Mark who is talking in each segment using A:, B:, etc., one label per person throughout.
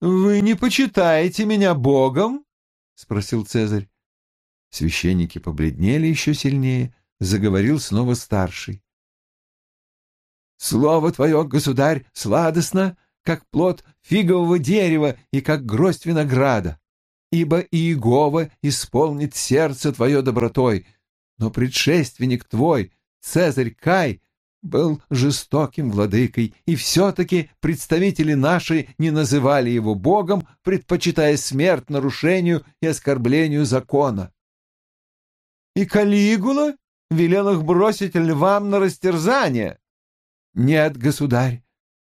A: «Вы не почитаете меня Богом?» — спросил Цезарь. Священники побледнели еще сильнее, заговорил снова старший. «Слово твое, государь, сладостно, как плод фигового дерева и как гроздь винограда. Ибо Иегова исполнит сердце твое добротой, но предшественник твой, Цезарь Кай, был жестоким владыкой, и все-таки представители наши не называли его богом, предпочитая смерть нарушению и оскорблению закона. И Калигула велел их бросить львам на растерзание. Нет, государь,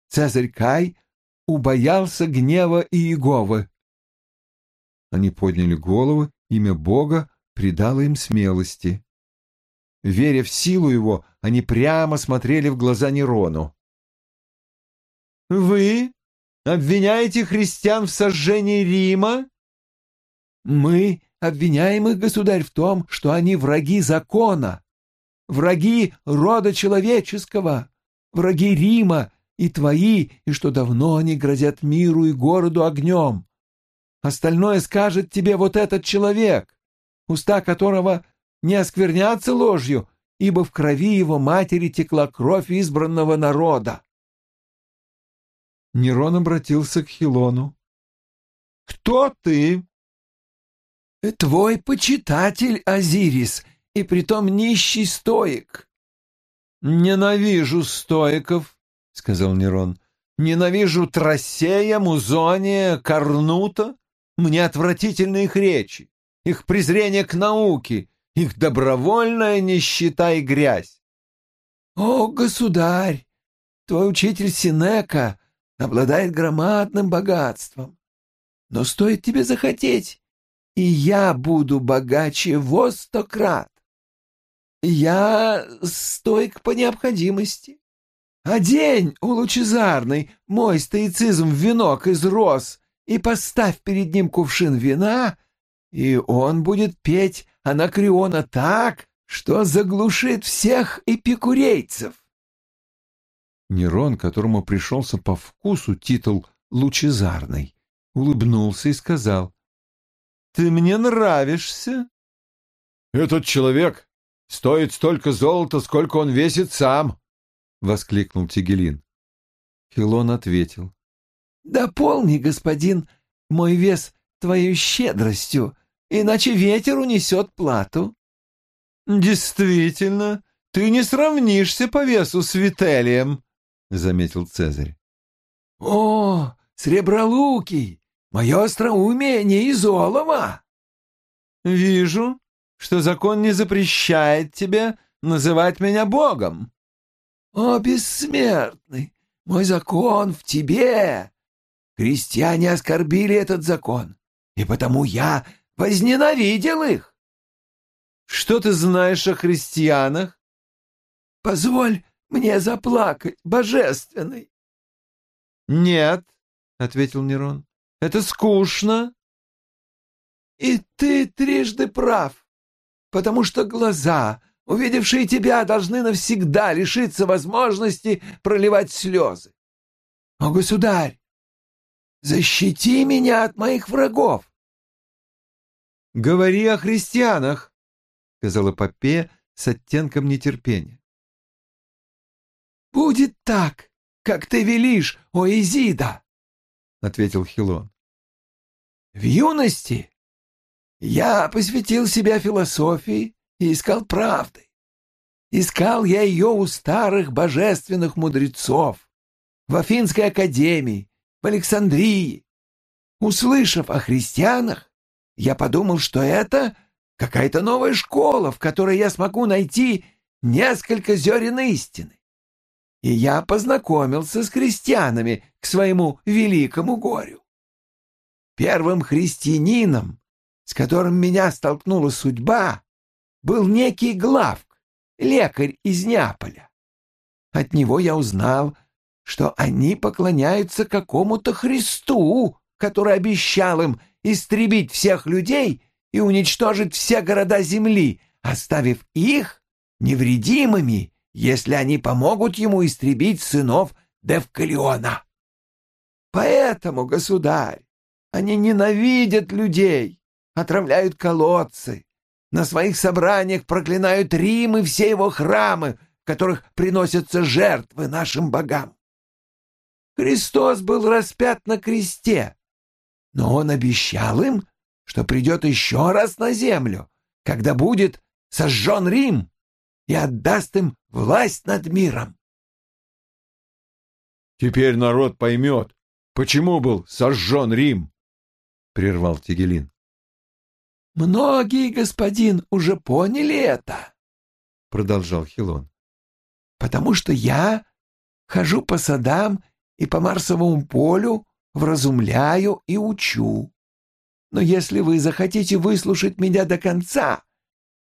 A: Цезарь Кай убоялся гнева Иеговы. Они подняли головы, имя Бога придало им смелости. Веря в силу его, они прямо смотрели в глаза Нерону. «Вы обвиняете христиан в сожжении Рима?» «Мы обвиняем их, государь, в том, что они враги закона, враги рода человеческого, враги Рима и твои, и что давно они грозят миру и городу огнем. Остальное скажет тебе вот этот человек, уста которого не осквернятся ложью, ибо в крови его матери текла кровь избранного народа. Нерон обратился к Хилону. «Кто ты?» «Твой почитатель, Азирис, и притом нищий стоик». «Ненавижу стоиков», — сказал Нерон. «Ненавижу Трассея, Музония, Корнута. Мне отвратительны их речи, их презрение к науке, их добровольная нищета и грязь. О, государь, твой учитель Синека обладает громадным богатством. Но стоит тебе захотеть, и я буду богаче во сто крат. Я стойк по необходимости. Одень, у лучезарный, мой стоицизм в венок из роз и поставь перед ним кувшин вина, и он будет петь Анакриона так, что заглушит всех эпикурейцев. Нерон, которому пришелся по вкусу титул «Лучезарный», улыбнулся и сказал, «Ты мне нравишься». «Этот человек стоит столько золота, сколько он весит сам», — воскликнул Тигелин. Хилон ответил, «Дополни, господин, мой вес твоей щедростью, иначе ветер унесет плату». «Действительно, ты не сравнишься по весу с Вителием», — заметил Цезарь. «О, сребролукий, мое остроумие не из олова!» «Вижу, что закон не запрещает тебе называть меня Богом». «О, бессмертный, мой закон в тебе! Крестьяне оскорбили этот закон, и потому я возненавидел их. Что ты знаешь о христианах? Позволь мне заплакать, божественный. Нет, ответил Нерон, это скучно. И ты трижды прав, потому что глаза, увидевшие тебя, должны навсегда лишиться возможности проливать слезы. О, государь, защити меня от моих врагов. «Говори о христианах», — сказала Попе с оттенком нетерпения. «Будет так, как ты велишь, о Изида», — ответил Хилон. «В юности я посвятил себя философии и искал правды. Искал я ее у старых божественных мудрецов, в Афинской академии, в Александрии. Услышав о христианах, я подумал, что это какая-то новая школа, в которой я смогу найти несколько зерен истины. И я познакомился с христианами к своему великому горю. Первым христианином, с которым меня столкнула судьба, был некий Главк, лекарь из Неаполя. От него я узнал, что они поклоняются какому-то Христу, который обещал им истребить всех людей и уничтожить все города земли, оставив их невредимыми, если они помогут ему истребить сынов Девкалиона. Поэтому, государь, они ненавидят людей, отравляют колодцы, на своих собраниях проклинают Рим и все его храмы, в которых приносятся жертвы нашим богам. Христос был распят на кресте, но он обещал им, что придет еще раз на землю, когда будет сожжен Рим и отдаст им власть над миром.
B: Теперь народ поймет, почему был сожжен Рим, — прервал Тигелин.
A: «Многие, господин, уже поняли это», — продолжал Хилон, «потому что я хожу по садам и по Марсовому полю, вразумляю и учу. Но если вы захотите выслушать меня до конца,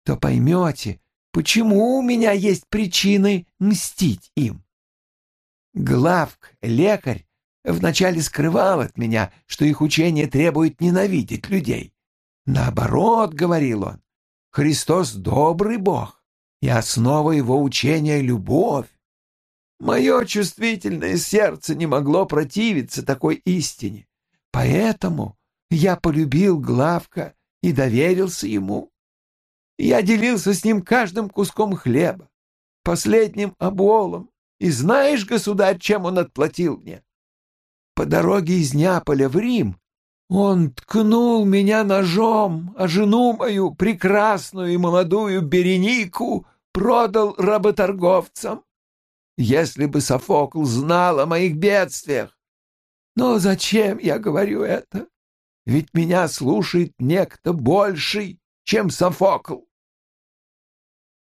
A: то поймете, почему у меня есть причины мстить им. Главк, лекарь, вначале скрывал от меня, что их учение требует ненавидеть людей. Наоборот, говорил он, Христос добрый Бог, и основа его учения — любовь. Мое чувствительное сердце не могло противиться такой истине, поэтому я полюбил Главка и доверился ему. Я делился с ним каждым куском хлеба, последним оболом, и знаешь, государь, чем он отплатил мне? По дороге из Неаполя в Рим он ткнул меня ножом, а жену мою, прекрасную и молодую Беренику, продал работорговцам. Если бы Софокл знал о моих бедствиях! Но зачем я говорю это? Ведь меня слушает некто больший, чем Софокл.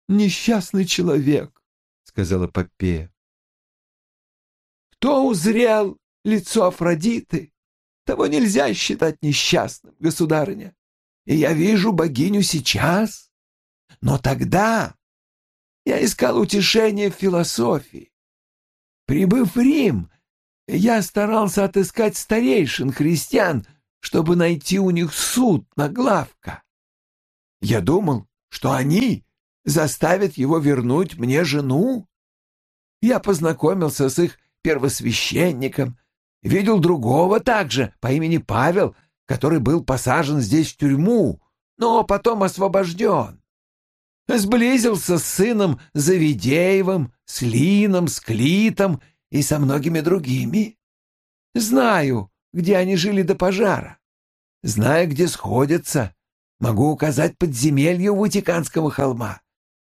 A: «Несчастный человек», — сказала Попея. «Кто узрел лицо Афродиты, того нельзя считать несчастным, государыня. И я вижу богиню сейчас. Но тогда я искал утешение в философии. Прибыв в Рим, я старался отыскать старейшин христиан, чтобы найти у них суд на главка. Я думал, что они заставят его вернуть мне жену. Я познакомился с их первосвященником, Видел другого также, по имени Павел, который был посажен здесь в тюрьму, но потом освобожден. Сблизился с сыном Завидеевым, с Лином, с Клитом и со многими другими. Знаю, где они жили до пожара. Знаю, где сходятся. Могу указать подземелье у Ватиканского холма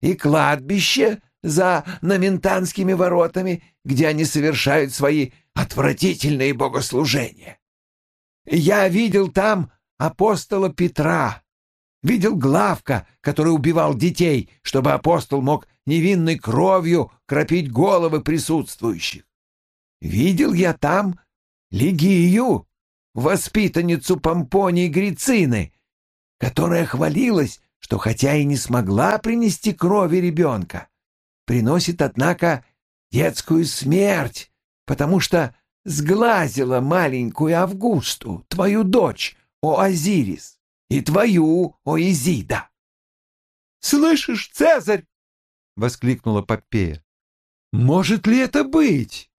A: и кладбище за Наментанскими воротами, где они совершают свои отвратительные богослужения. Я видел там апостола Петра, видел Главка, который убивал детей, чтобы апостол мог невинной кровью кропить головы присутствующих. Видел я там Лигию, воспитанницу Помпонии Грицины, которая хвалилась, что хотя и не смогла принести крови ребенка, приносит, однако, детскую смерть, потому что сглазила маленькую Августу, твою дочь, о Азирис, и твою, о Изида. «Слышишь, Цезарь?» — воскликнула Попея. «Может ли это быть?»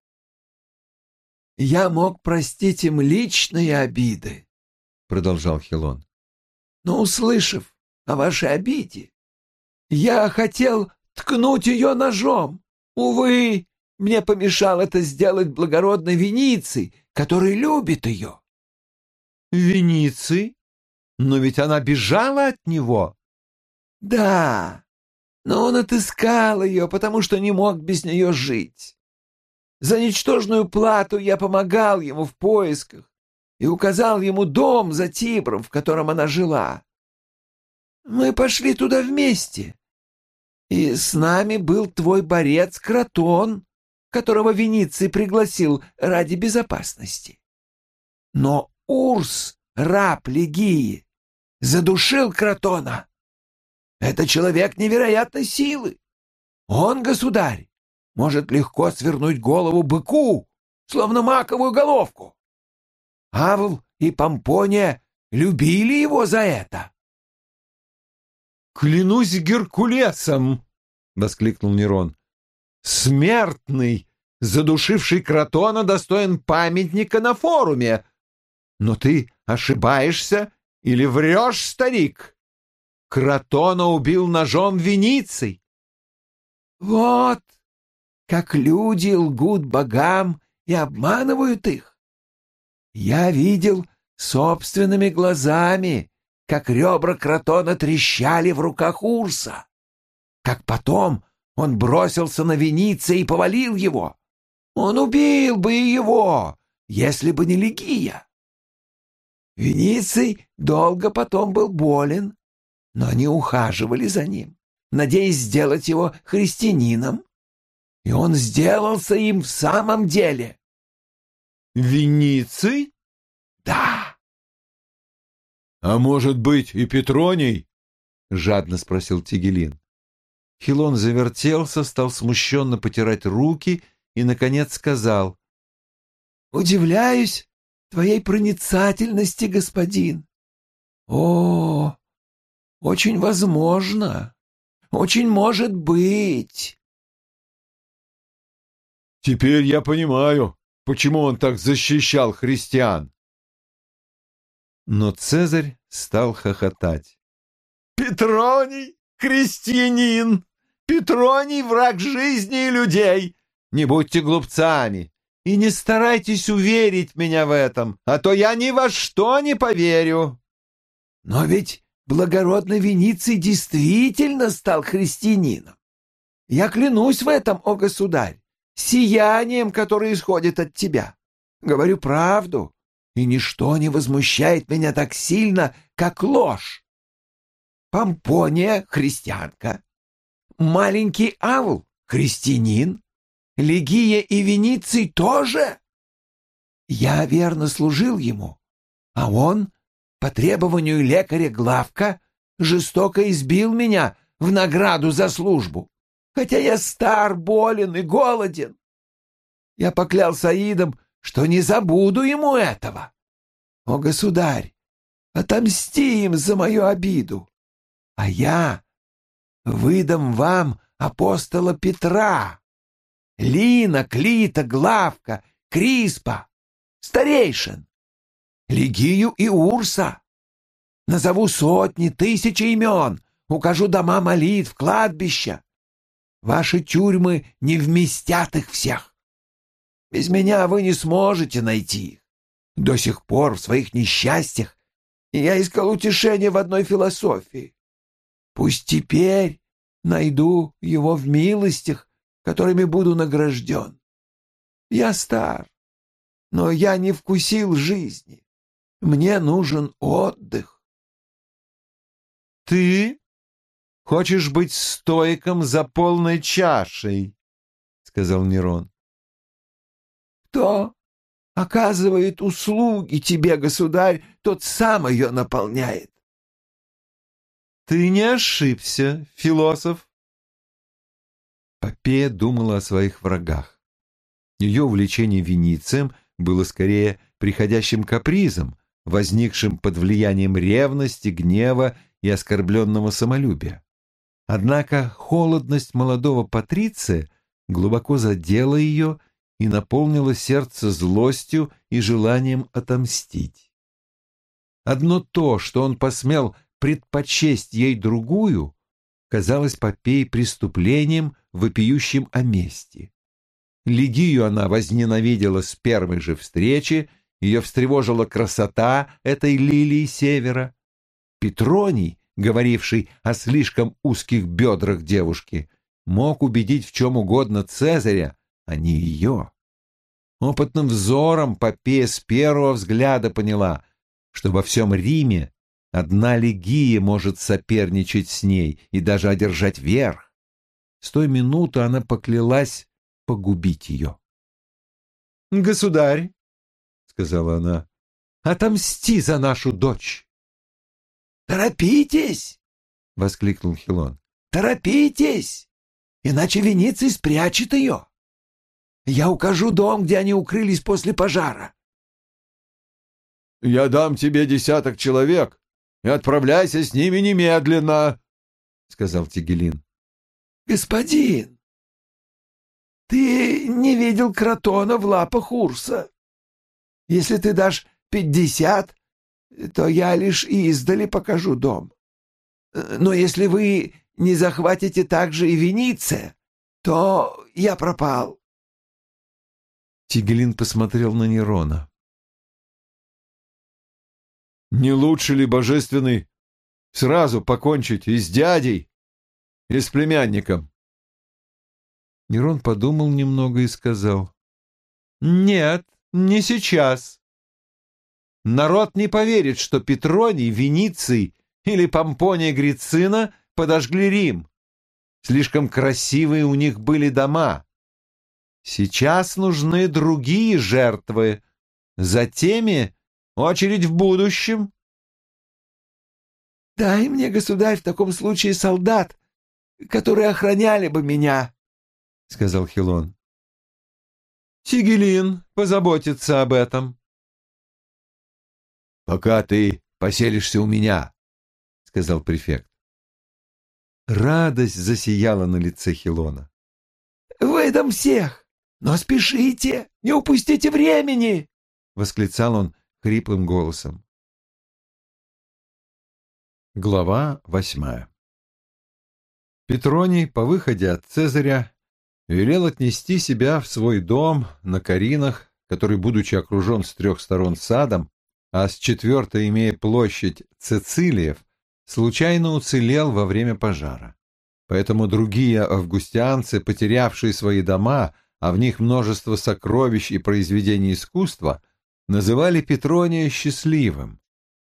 A: «Я мог простить им личные обиды», — продолжал Хилон. «Но, услышав о вашей обиде, я хотел ткнуть ее ножом. Увы, мне помешал это сделать благородной Вениций, который любит ее. Вениций? Но ведь она бежала от него. Да, но он отыскал ее, потому что не мог без нее жить. За ничтожную плату я помогал ему в поисках и указал ему дом за Тибром, в котором она жила. Мы пошли туда вместе, и с нами был твой борец Кротон, которого Вениций пригласил ради безопасности. Но Урс, раб Легии, задушил Кротона. Это человек невероятной силы. Он, государь, может легко свернуть голову быку, словно маковую головку. Авл и Помпония любили его за это.
B: «Клянусь Геркулесом!» — воскликнул Нерон. «Смертный задушивший Кротона, достоин памятника на форуме. Но ты ошибаешься или врешь, старик? Кротона убил ножом Вениций.
A: Вот как люди лгут богам и обманывают их. Я видел собственными глазами, как ребра кротона трещали в руках Урса, как потом он бросился на Вениция и повалил его. Он убил бы его, если бы не Легия. Вениций долго потом был болен, но они ухаживали за ним, надеясь сделать его христианином. И он сделался им в самом деле.
B: Вениций?
A: Да.
B: А может быть и Петроний? Жадно спросил Тигелин. Хилон завертелся, стал смущенно потирать руки и, наконец, сказал.
A: «Удивляюсь твоей проницательности, господин. О, очень возможно, очень может быть».
B: «Теперь я понимаю, почему он так защищал христиан». Но Цезарь стал хохотать. «Петроний, христианин! Петроний — враг жизни и людей! Не будьте глупцами и не старайтесь уверить меня в этом, а то я ни во что не поверю».
A: «Но ведь благородный Вениций действительно стал христианином. Я клянусь в этом, о государь, сиянием, которое исходит от тебя. Говорю правду, и ничто не возмущает меня так сильно, как ложь. Помпония — христианка, маленький Авл — христианин, Легия и Вениций тоже. Я верно служил ему, а он, по требованию лекаря Главка, жестоко избил меня в награду за службу, хотя я стар, болен и голоден. Я поклялся Аидом, что не забуду ему этого. О, государь, отомсти им за мою обиду, а я выдам вам апостола Петра, Лина, Клита, Главка, Криспа, старейшин, Легию и Урса. Назову сотни, тысячи имен, укажу дома молитв, кладбища. Ваши тюрьмы не вместят их всех. Без меня вы не сможете найти их. До сих пор в своих несчастьях я искал утешение в одной философии. Пусть теперь найду его в милостях, которыми буду награжден. Я стар, но я не вкусил жизни. Мне нужен отдых.
B: Ты хочешь быть стоиком за полной чашей, сказал Нерон.
A: Кто оказывает услуги тебе, государь, тот сам ее наполняет.
B: Ты не ошибся, философ. Попея думала о своих врагах. Ее увлечение Веницием было скорее приходящим капризом, возникшим под влиянием ревности, гнева и оскорбленного самолюбия. Однако холодность молодого Патриция глубоко задела ее и наполнила сердце злостью и желанием отомстить. Одно то, что он посмел предпочесть ей другую, казалось Попей преступлением, вопиющим о мести. Лигию она возненавидела с первой же встречи, ее встревожила красота этой лилии севера. Петроний, говоривший о слишком узких бедрах девушки, мог убедить в чем угодно Цезаря, а не ее. Опытным взором Попея с первого взгляда поняла, что во всем Риме одна легия может соперничать с ней и даже одержать верх. С той минуты она поклялась погубить ее. «Государь», — сказала она, — «отомсти за нашу дочь».
A: «Торопитесь!» — воскликнул Хилон. «Торопитесь! Иначе Вениций спрячет ее. Я укажу дом, где они укрылись после пожара».
B: «Я дам тебе десяток человек, и отправляйся с ними немедленно», — сказал Тигелин.
A: «Господин, ты не видел кротона в лапах Урса. Если ты дашь пятьдесят, то я лишь издали покажу дом. Но если вы не захватите также и Вениция, то я пропал.
B: Тигелин посмотрел на Нерона. «Не лучше ли, божественный, сразу покончить и с дядей, и с племянником?» Нерон подумал немного и сказал. «Нет, не сейчас. Народ не поверит, что Петроний, Вениций или Помпония Грицина подожгли Рим. Слишком красивые у них были дома. Сейчас нужны другие жертвы. За теми очередь в будущем.
A: «Дай мне, государь, в таком случае солдат, которые охраняли бы меня», — сказал Хилон.
B: «Сигелин позаботится об этом». «Пока ты поселишься у меня», — сказал префект. Радость засияла на лице Хилона.
A: «Выдам всех! «Но спешите! Не упустите времени!» — восклицал он хриплым голосом.
B: Глава восьмая Петроний по выходе от Цезаря велел отнести себя в свой дом на Каринах, который, будучи окружен с трех сторон садом, а с четвертой имея площадь Цицилиев, случайно уцелел во время пожара. Поэтому другие августианцы, потерявшие свои дома, а в них множество сокровищ и произведений искусства, называли Петрония счастливым.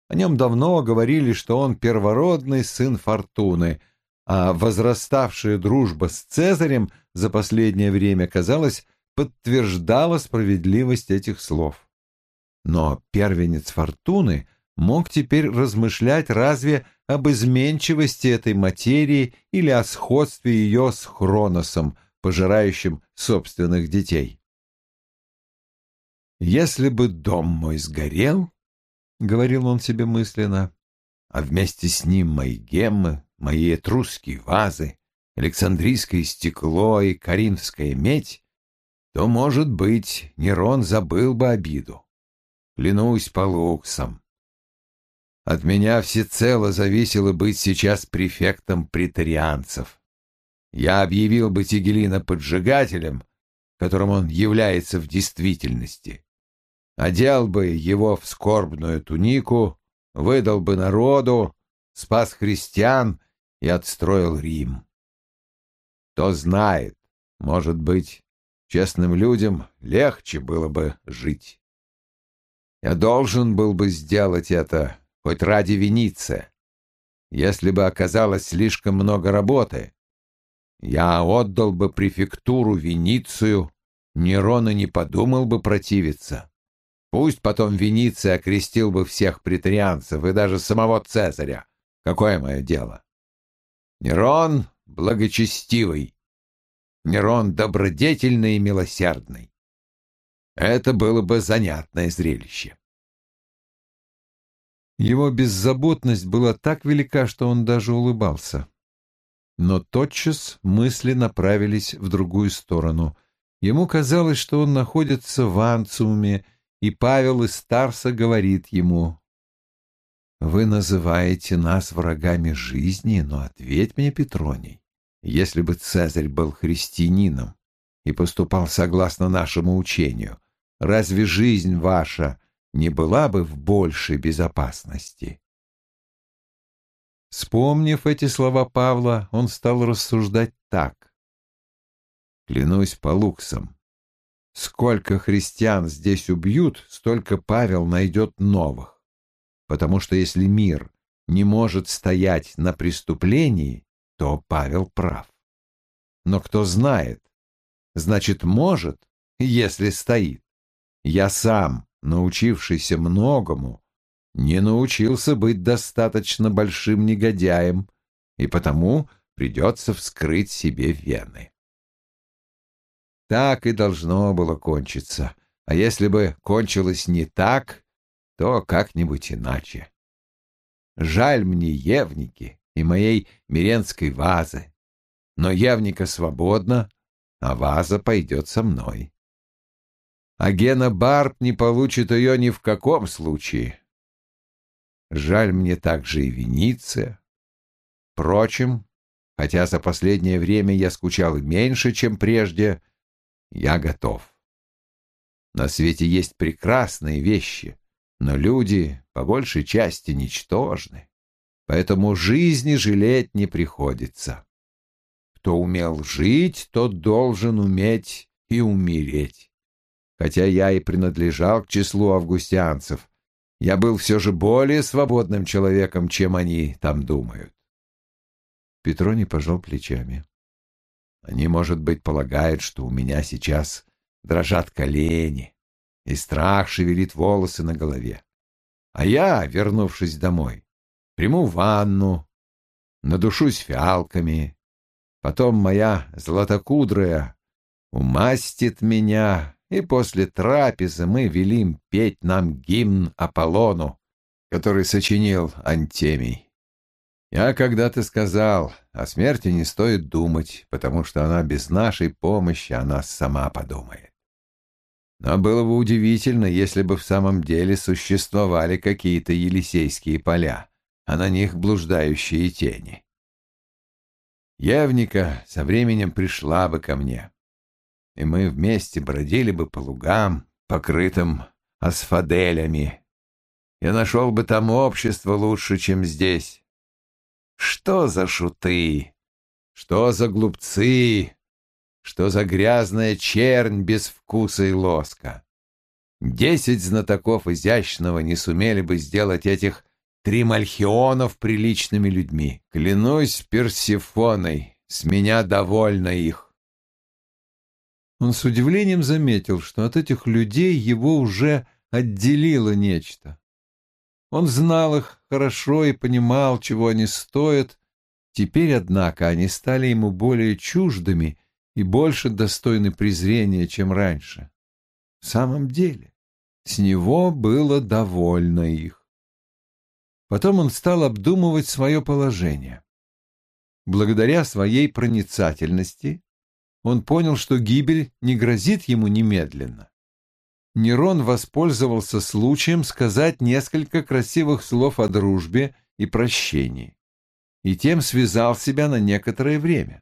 B: О нем давно говорили, что он первородный сын Фортуны, а возраставшая дружба с Цезарем за последнее время, казалось, подтверждала справедливость этих слов. Но первенец Фортуны мог теперь размышлять разве об изменчивости этой материи или о сходстве ее с Хроносом – пожирающим собственных детей. «Если бы дом мой сгорел, — говорил он себе мысленно, — а вместе с ним мои геммы, мои этрусские вазы, Александрийское стекло и Каринская медь, то, может быть, Нерон забыл бы обиду. Клянусь по луксам. От меня всецело зависело быть сейчас префектом претарианцев я объявил бы Тигелина поджигателем, которым он является в действительности. Одел бы его в скорбную тунику, выдал бы народу, спас христиан и отстроил Рим. Кто знает, может быть, честным людям легче было бы жить. Я должен был бы сделать это хоть ради Вениция. Если бы оказалось слишком много работы, я отдал бы префектуру Веницию, Нерон и не подумал бы противиться. Пусть потом Вениция окрестил бы всех претарианцев и даже самого Цезаря. Какое мое дело? Нерон благочестивый, Нерон добродетельный и милосердный. Это было бы занятное зрелище. Его беззаботность была так велика, что он даже улыбался но тотчас мысли направились в другую сторону. Ему казалось, что он находится в Анциуме, и Павел из Старса говорит ему, «Вы называете нас врагами жизни, но ответь мне, Петроний, если бы Цезарь был христианином и поступал согласно нашему учению, разве жизнь ваша не была бы в большей безопасности?» Вспомнив эти слова Павла, он стал рассуждать так. «Клянусь по луксам, сколько христиан здесь убьют, столько Павел найдет новых. Потому что если мир не может стоять на преступлении, то Павел прав. Но кто знает, значит, может, если стоит. Я сам, научившийся многому, не научился быть достаточно большим негодяем, и потому придется вскрыть себе вены. Так и должно было кончиться, а если бы кончилось не так, то как-нибудь иначе. Жаль мне Евники и моей миренской вазы, но Евника свободна, а ваза пойдет со мной. А Гена Барб не получит ее ни в каком случае. Жаль мне также и Венеция. Впрочем, хотя за последнее время я скучал меньше, чем прежде, я готов. На свете есть прекрасные вещи, но люди по большей части ничтожны, поэтому жизни жалеть не приходится. Кто умел жить, тот должен уметь и умереть. Хотя я и принадлежал к числу августианцев, я был все же более свободным человеком, чем они там думают. Петроний пожал плечами. Они, может быть, полагают, что у меня сейчас дрожат колени, и страх шевелит волосы на голове. А я, вернувшись домой, приму ванну, надушусь фиалками, потом моя златокудрая умастит меня, и после трапезы мы велим петь нам гимн Аполлону, который сочинил Антемий. Я когда-то сказал, о смерти не стоит думать, потому что она без нашей помощи она сама подумает. Но было бы удивительно, если бы в самом деле существовали какие-то Елисейские поля, а на них блуждающие тени. Евника со временем пришла бы ко мне, и мы вместе бродили бы по лугам, покрытым асфаделями. Я нашел бы там общество лучше, чем здесь. Что за шуты? Что за глупцы? Что за грязная чернь без вкуса и лоска? Десять знатоков изящного не сумели бы сделать этих тримальхионов приличными людьми. Клянусь Персифоной, с меня довольно их.
A: Он с удивлением заметил, что от этих людей его уже отделило нечто. Он знал их хорошо и понимал, чего они стоят. Теперь, однако, они стали ему более чуждыми и больше достойны презрения, чем раньше. В самом деле, с него было довольно их. Потом он стал обдумывать свое положение. Благодаря своей проницательности он понял, что гибель не грозит ему немедленно. Нерон воспользовался случаем сказать несколько красивых слов о дружбе и прощении, и тем связал себя на некоторое время.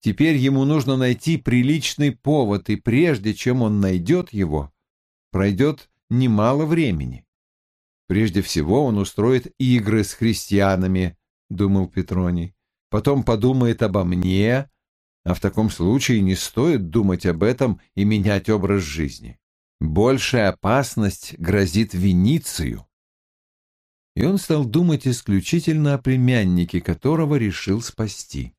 A: Теперь ему нужно найти приличный повод, и прежде чем он найдет его, пройдет немало времени. Прежде всего он устроит игры с христианами, думал Петроний. Потом подумает обо мне, а в таком случае не стоит думать об этом и менять образ жизни. Большая опасность грозит Веницию. И он стал думать исключительно о племяннике, которого решил спасти.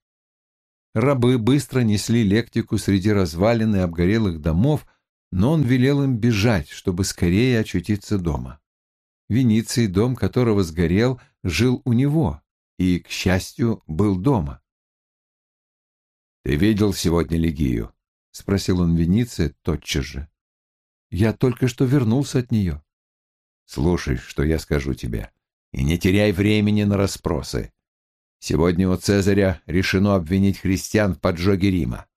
A: Рабы быстро несли лектику среди развалин и обгорелых домов, но он велел им бежать, чтобы скорее очутиться дома. Вениций, дом которого сгорел, жил у него и, к счастью, был дома.
B: «Ты видел сегодня Легию?» — спросил он Вениция тотчас же.
A: «Я только что вернулся от нее».
B: «Слушай, что я скажу тебе, и не теряй времени на расспросы. Сегодня у Цезаря решено обвинить христиан в поджоге Рима.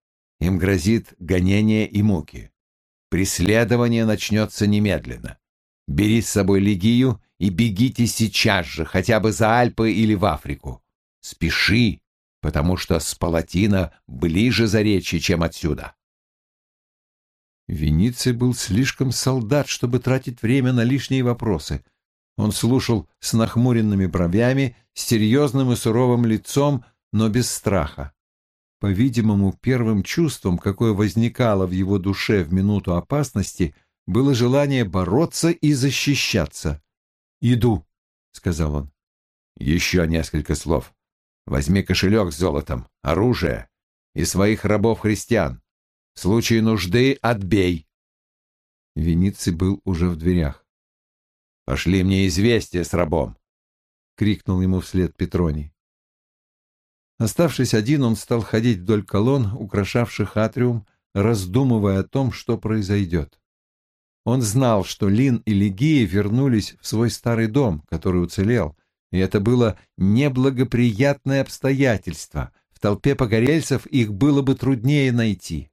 B: Им грозит гонение и муки. Преследование начнется немедленно. Бери с собой Легию и бегите сейчас же, хотя бы за Альпы или в Африку. Спеши, потому что с Палатина ближе за речи, чем отсюда.
A: Вениций был слишком солдат, чтобы тратить время на лишние вопросы. Он слушал с нахмуренными бровями, с серьезным и суровым лицом, но без страха. По-видимому, первым чувством, какое возникало в его душе в минуту опасности, было желание бороться и защищаться. «Иду», — сказал он.
B: «Еще несколько слов. Возьми кошелек с золотом, оружие и своих рабов-христиан. В случае нужды отбей.
A: Вениций был уже в дверях.
B: «Пошли мне известие с рабом!» — крикнул ему вслед Петроний.
A: Оставшись один, он стал ходить вдоль колонн, украшавших атриум, раздумывая о том, что произойдет. Он знал, что Лин и Лигия вернулись в свой старый дом, который уцелел, и это было неблагоприятное обстоятельство,
B: в толпе погорельцев их было бы труднее найти.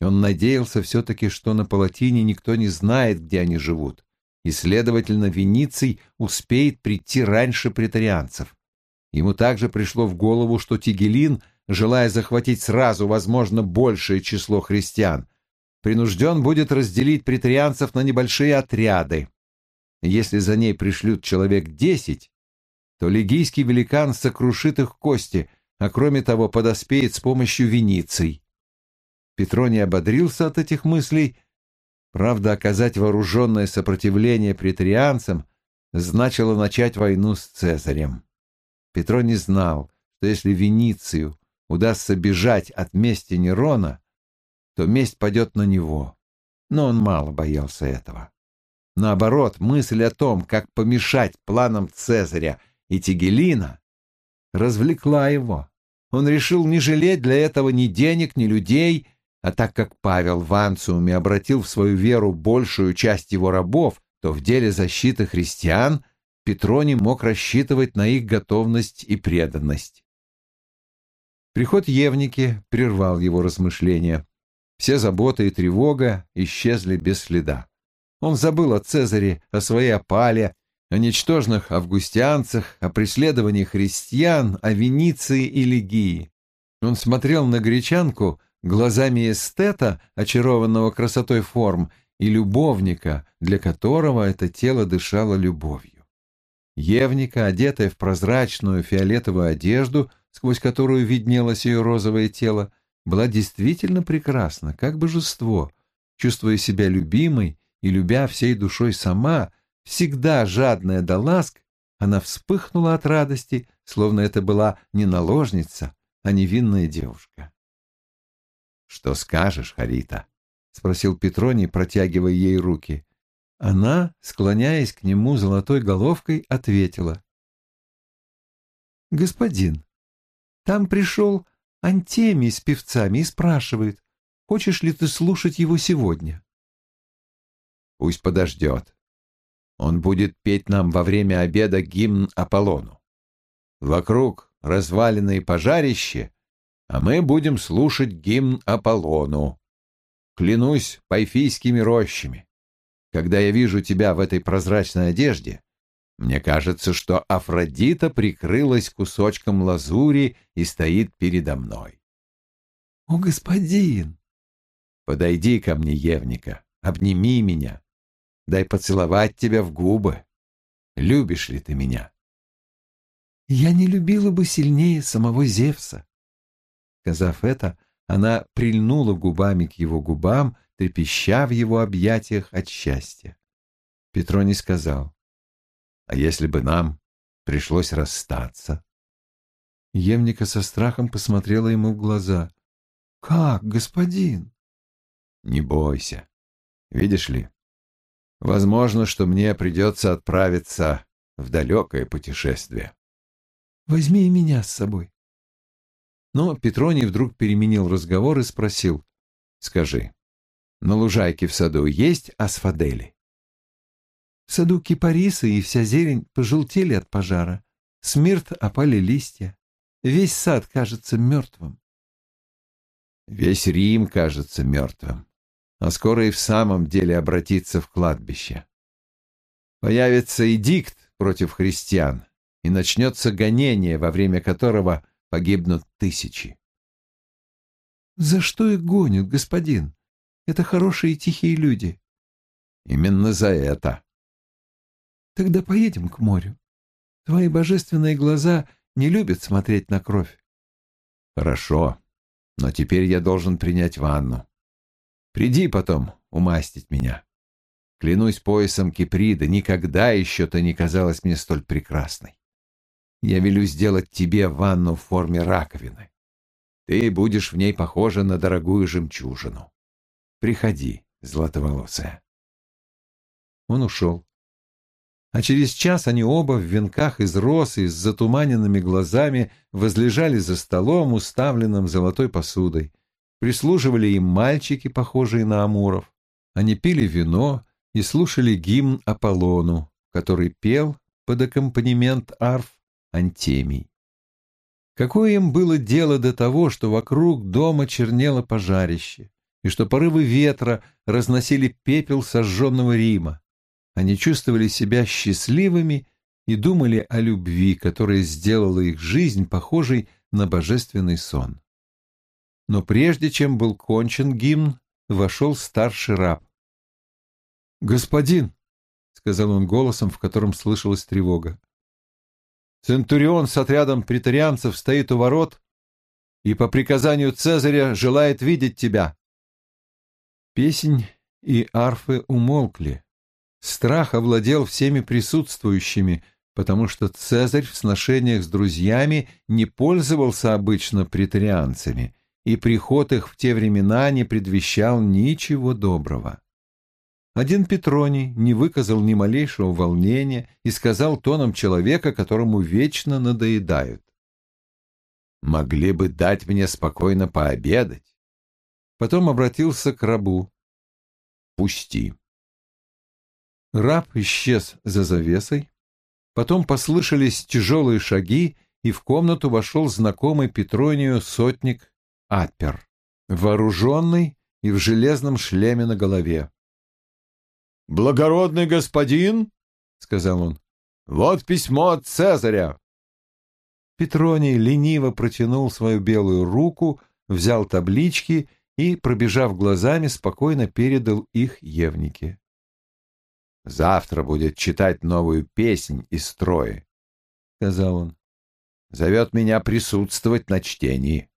B: Он надеялся все-таки, что на Палатине никто не знает, где они живут, и, следовательно, Вениций успеет прийти раньше претарианцев. Ему также пришло в голову, что Тигелин, желая захватить сразу, возможно, большее число христиан, принужден будет разделить претарианцев на небольшие отряды. Если за ней пришлют человек десять, то лигийский великан сокрушит их кости, а кроме того подоспеет с помощью Вениций. Петроний ободрился от этих мыслей. Правда, оказать вооруженное сопротивление претарианцам значило начать войну с Цезарем. Петроний знал, что если Веницию удастся бежать от мести Нерона, то месть падет на него. Но он мало боялся этого. Наоборот, мысль о том, как помешать планам Цезаря и Тигелина, развлекла его. Он решил не жалеть для этого ни денег, ни людей, а так как Павел в Анциуме обратил в свою веру большую часть его рабов, то в деле защиты христиан Петроний мог рассчитывать на их готовность и преданность. Приход Евники прервал его размышления. Все заботы и тревога исчезли без следа. Он забыл о Цезаре, о своей опале, о ничтожных августианцах, о преследовании христиан, о Венеции и Лигии. Он смотрел на гречанку глазами эстета, очарованного красотой форм, и любовника, для которого это тело дышало любовью. Евника, одетая в прозрачную фиолетовую одежду, сквозь которую виднелось ее розовое тело, была действительно прекрасна, как божество, чувствуя себя любимой и любя всей душой сама, всегда жадная до ласк, она вспыхнула от радости, словно это была не наложница, а невинная девушка. «Что скажешь, Харита?» — спросил Петроний, протягивая ей руки. Она, склоняясь к нему золотой головкой, ответила. «Господин, там пришел Антемий с певцами и спрашивает, хочешь ли ты слушать его сегодня?» Пусть подождет. Он будет петь нам во время обеда гимн Аполлону. Вокруг развалины и пожарище, а мы будем слушать гимн Аполлону. Клянусь пайфийскими рощами. Когда я вижу тебя в этой прозрачной одежде, мне кажется, что Афродита прикрылась кусочком лазури и стоит передо мной. — О, господин! Подойди ко мне, Евника, обними меня, Дай поцеловать тебя в губы. Любишь ли ты меня? Я не любила бы сильнее самого Зевса. Сказав это, она прильнула губами к его губам, трепеща в его объятиях от счастья. Петроний сказал, «А если бы нам пришлось расстаться?» Емника со страхом посмотрела ему в глаза. «Как, господин?» «Не бойся. Видишь ли, Возможно, что мне придется отправиться в далекое путешествие. Возьми меня с собой. Но Петроний вдруг переменил разговор и спросил. Скажи, на лужайке в саду есть асфадели? В саду кипарисы и вся зелень пожелтели от пожара. Смирт опали листья. Весь сад кажется мертвым. Весь Рим кажется мертвым а скоро и в самом деле обратиться в кладбище. Появится эдикт против христиан, и начнется гонение, во время которого погибнут тысячи. «За что их гонят, господин? Это хорошие и тихие люди». «Именно за это». «Тогда поедем к морю. Твои божественные глаза не любят смотреть на кровь». «Хорошо, но теперь я должен принять ванну. Приди потом умастить меня. Клянусь поясом Киприда, никогда еще ты не казалась мне столь прекрасной. Я велю сделать тебе ванну в форме раковины. Ты будешь в ней похожа на дорогую жемчужину. Приходи, златоволосая. Он ушел. А через час они оба в венках из роз и с затуманенными глазами возлежали за столом, уставленным золотой посудой. Прислуживали им мальчики, похожие на амуров. Они пили вино и слушали гимн Аполлону, который пел под аккомпанемент арф Антемий. Какое им было дело до того, что вокруг дома чернело пожарище, и что порывы ветра разносили пепел сожженного Рима? Они чувствовали себя счастливыми и думали о любви, которая сделала их жизнь похожей на божественный сон. Но прежде чем был кончен гимн, вошел старший раб. «Господин», — сказал он голосом, в котором слышалась тревога, Центурион с отрядом претарианцев стоит у ворот и по приказанию Цезаря желает видеть тебя. Песнь и арфы умолкли. Страх овладел всеми присутствующими, потому что Цезарь в сношениях с друзьями не пользовался обычно претарианцами, и приход их в те времена не предвещал ничего доброго. Один Петроний не выказал ни малейшего волнения и сказал тоном человека, которому вечно надоедают. «Могли бы дать мне спокойно пообедать». Потом обратился к рабу. «Пусти». Раб исчез за завесой. Потом послышались тяжелые шаги, и в комнату вошел знакомый Петронию сотник Апер, вооруженный и в железном шлеме на голове. «Благородный господин», — сказал он, — «вот письмо от Цезаря». Петроний лениво протянул свою белую руку, взял таблички и, пробежав глазами, спокойно передал их Евнике. «Завтра будет читать новую песнь из строя», — сказал он. «Зовет меня присутствовать на чтении».